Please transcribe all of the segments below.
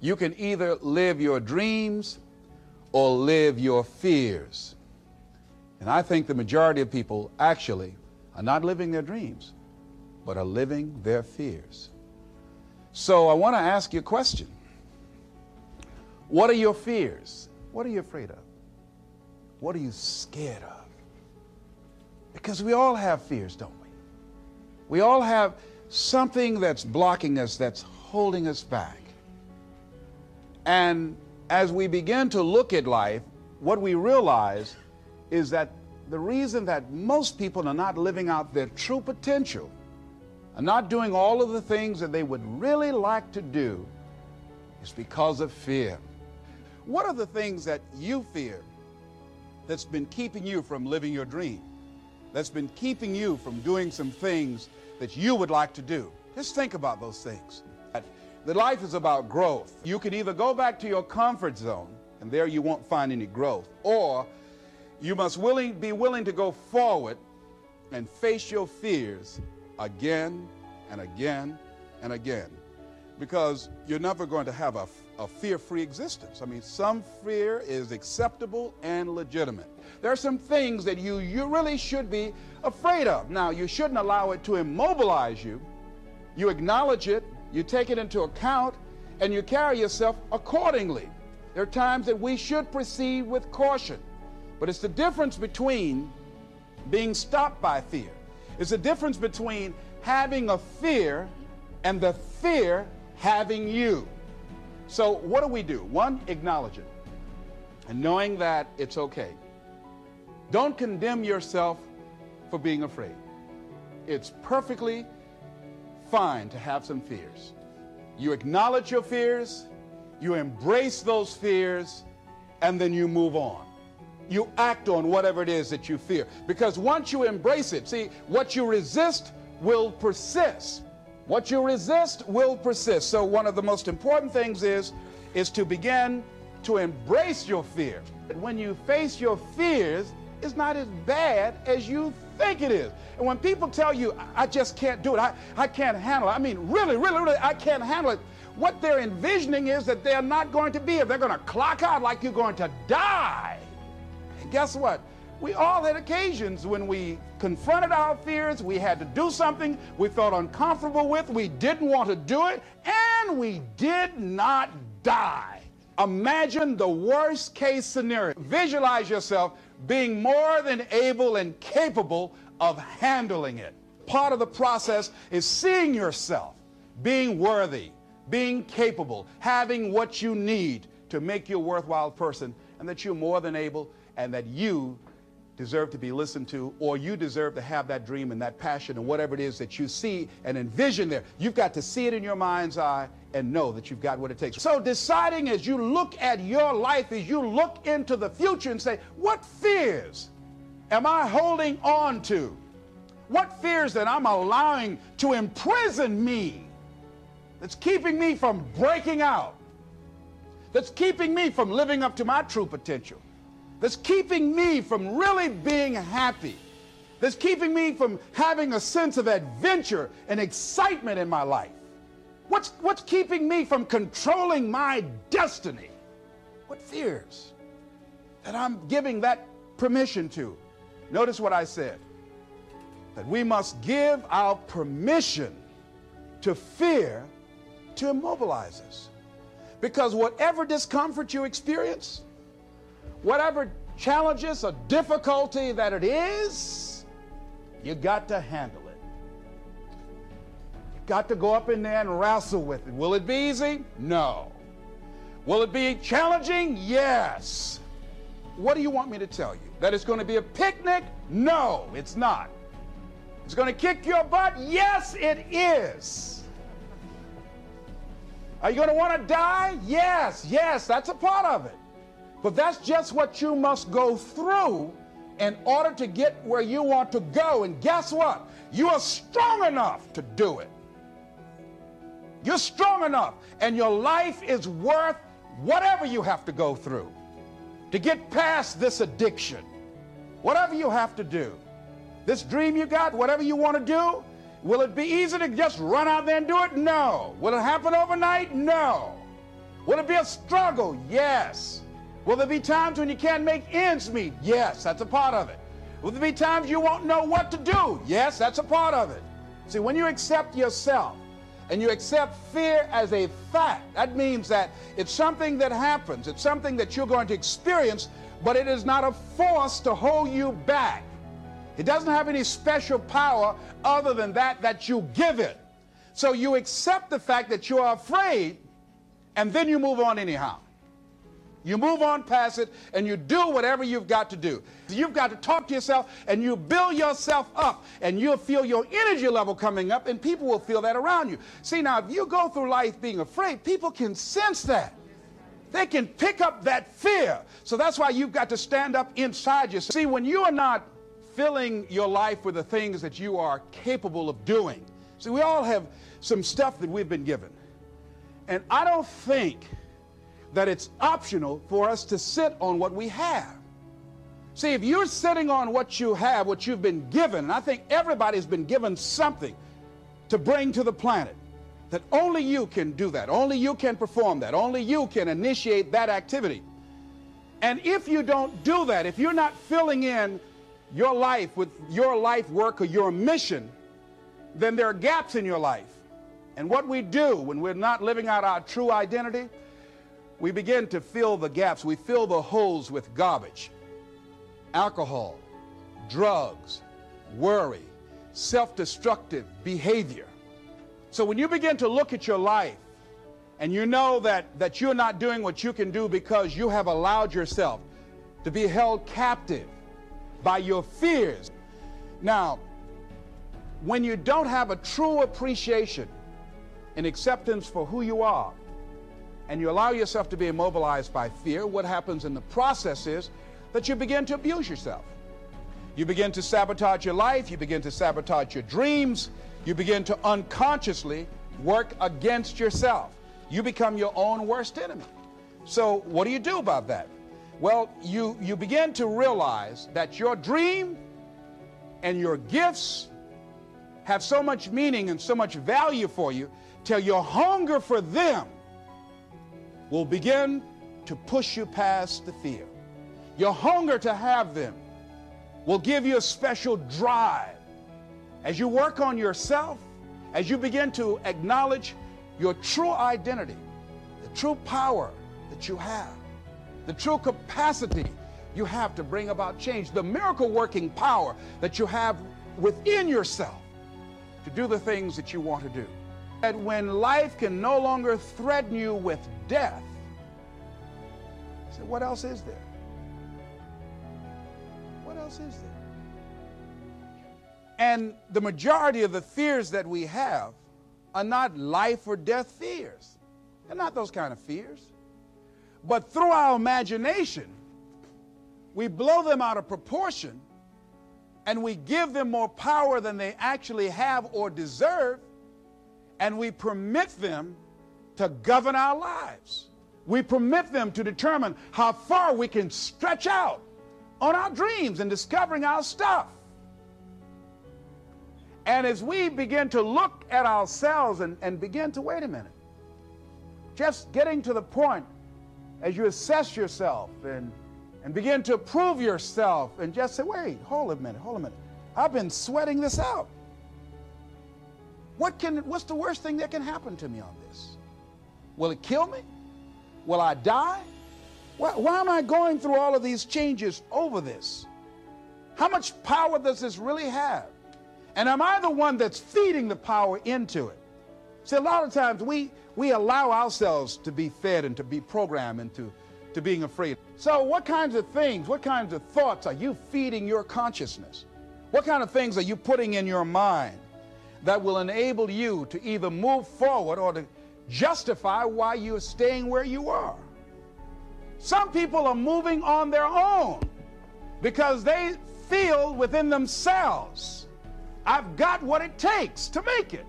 You can either live your dreams or live your fears. And I think the majority of people actually are not living their dreams, but are living their fears. So I want to ask you a question. What are your fears? What are you afraid of? What are you scared of? Because we all have fears, don't we? We all have something that's blocking us, that's holding us back. And as we begin to look at life, what we realize is that the reason that most people are not living out their true potential, are not doing all of the things that they would really like to do, is because of fear. What are the things that you fear that's been keeping you from living your dream? That's been keeping you from doing some things that you would like to do? Just think about those things. The life is about growth. You can either go back to your comfort zone, and there you won't find any growth, or you must willing, be willing to go forward and face your fears again and again and again because you're never going to have a, a fear free existence. I mean, some fear is acceptable and legitimate. There are some things that you, you really should be afraid of. Now, you shouldn't allow it to immobilize you. You acknowledge it, you take it into account, and you carry yourself accordingly. There are times that we should proceed with caution, but it's the difference between being stopped by fear. It's the difference between having a fear and the fear having you. So, what do we do? One, acknowledge it and knowing that it's okay. Don't condemn yourself for being afraid. It's perfectly fine to have some fears. You acknowledge your fears, you embrace those fears, and then you move on. You act on whatever it is that you fear. Because once you embrace it, see, what you resist will persist. What you resist will persist. So one of the most important things is is to begin to embrace your fear. When you face your fears, it's not as bad as you think it is. And when people tell you, I just can't do it, I, I can't handle it, I mean, really, really, really, I can't handle it, what they're envisioning is that they're not going to be here. They're going to clock out like you're going to die. And guess what? We all had occasions when we confronted our fears, we had to do something we felt uncomfortable with, we didn't want to do it, and we did not die. Imagine the worst case scenario. Visualize yourself being more than able and capable of handling it. Part of the process is seeing yourself being worthy, being capable, having what you need to make you a worthwhile person, and that you're more than able, and that you deserve to be listened to, or you deserve to have that dream and that passion and whatever it is that you see and envision there. You've got to see it in your mind's eye and know that you've got what it takes. So, deciding as you look at your life, as you look into the future and say, what fears am I holding on to? What fears that I'm allowing to imprison me that's keeping me from breaking out, that's keeping me from living up to my true potential? That's keeping me from really being happy, that's keeping me from having a sense of adventure and excitement in my life? What's, what's keeping me from controlling my destiny? What fears that I'm giving that permission to? Notice what I said that we must give our permission to fear to immobilize us. Because whatever discomfort you experience, whatever challenges or difficulty that it is, you got to handle it. You got to go up in there and wrestle with it. Will it be easy? No. Will it be challenging? Yes. What do you want me to tell you? That it's going to be a picnic? No, it's not. It's going to kick your butt? Yes, it is. Are you going to want to die? Yes, yes, that's a part of it. But that's just what you must go through in order to get where you want to go. And guess what? You are strong enough to do it. You're strong enough, and your life is worth whatever you have to go through to get past this addiction. Whatever you have to do. This dream you got, whatever you want to do, will it be easy to just run out there and do it? No. Will it happen overnight? No. Will it be a struggle? Yes. Will there be times when you can't make ends meet? Yes, that's a part of it. Will there be times you won't know what to do? Yes, that's a part of it. See, when you accept yourself and you accept fear as a fact, that means that it's something that happens, it's something that you're going to experience, but it is not a force to hold you back. It doesn't have any special power other than that that you give it. So you accept the fact that you are afraid, and then you move on anyhow. You move on past it and you do whatever you've got to do. You've got to talk to yourself and you build yourself up and you'll feel your energy level coming up and people will feel that around you. See, now, if you go through life being afraid, people can sense that. They can pick up that fear. So that's why you've got to stand up inside you. See, when you are not filling your life with the things that you are capable of doing, see, we all have some stuff that we've been given. And I don't think that it's optional for us to sit on what we have. See, if you're sitting on what you have, what you've been given, and I think everybody's been given something to bring to the planet, that only you can do that. Only you can perform that. Only you can initiate that activity. And if you don't do that, if you're not filling in your life with your life work or your mission, then there are gaps in your life. And what we do when we're not living out our true identity, we begin to fill the gaps. We fill the holes with garbage, alcohol, drugs, worry, self destructive behavior. So when you begin to look at your life and you know that, that you're not doing what you can do because you have allowed yourself to be held captive by your fears. Now, when you don't have a true appreciation and acceptance for who you are, and you allow yourself to be immobilized by fear, what happens in the process is that you begin to abuse yourself. You begin to sabotage your life, you begin to sabotage your dreams, you begin to unconsciously work against yourself. You become your own worst enemy. So, what do you do about that? Well, you, you begin to realize that your dream and your gifts have so much meaning and so much value for you till your hunger for them will begin to push you past the fear. Your hunger to have them will give you a special drive. As you work on yourself, as you begin to acknowledge your true identity, the true power that you have, the true capacity you have to bring about change, the miracle working power that you have within yourself to do the things that you want to do. And when life can no longer threaten you with death, so what else is there? What else is there? And the majority of the fears that we have are not life or death fears. They're not those kind of fears. But through our imagination, we blow them out of proportion and we give them more power than they actually have or deserve, and we permit them to govern our lives. We permit them to determine how far we can stretch out on our dreams and discovering our stuff. And as we begin to look at ourselves and, and begin to wait a minute, just getting to the point as you assess yourself and, and begin to prove yourself and just say, wait, hold a minute, hold a minute. I've been sweating this out. What can, what's the worst thing that can happen to me on this? Will it kill me? Will I die? Why, why am I going through all of these changes over this? How much power does this really have? And am I the one that's feeding the power into it? See, a lot of times we, we allow ourselves to be fed and to be programmed into to being afraid. So, what kinds of things, what kinds of thoughts are you feeding your consciousness? What kind of things are you putting in your mind that will enable you to either move forward or to justify why you're staying where you are? Some people are moving on their own because they feel within themselves, I've got what it takes to make it.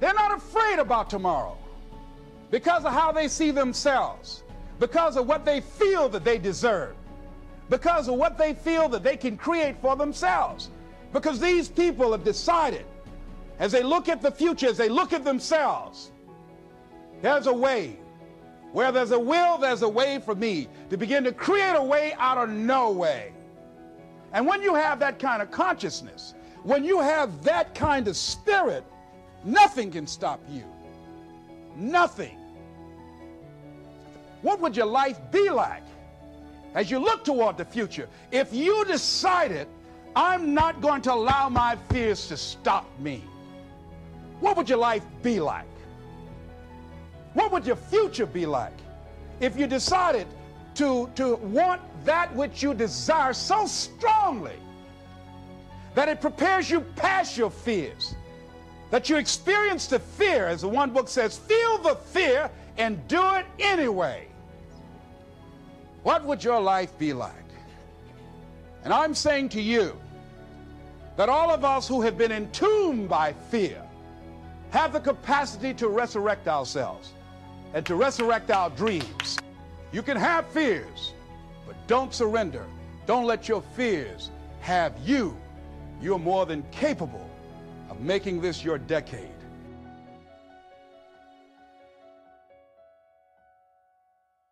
They're not afraid about tomorrow because of how they see themselves, because of what they feel that they deserve, because of what they feel that they can create for themselves. Because these people have decided, as they look at the future, as they look at themselves, There's a way. Where there's a will, there's a way for me to begin to create a way out of no way. And when you have that kind of consciousness, when you have that kind of spirit, nothing can stop you. Nothing. What would your life be like as you look toward the future if you decided, I'm not going to allow my fears to stop me? What would your life be like? What would your future be like if you decided to, to want that which you desire so strongly that it prepares you past your fears? That you experience the fear, as the one book says, feel the fear and do it anyway. What would your life be like? And I'm saying to you that all of us who have been entombed by fear have the capacity to resurrect ourselves and to resurrect our dreams. You can have fears, but don't surrender. Don't let your fears have you. You're more than capable of making this your decade.